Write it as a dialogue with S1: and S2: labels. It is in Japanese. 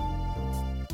S1: うん。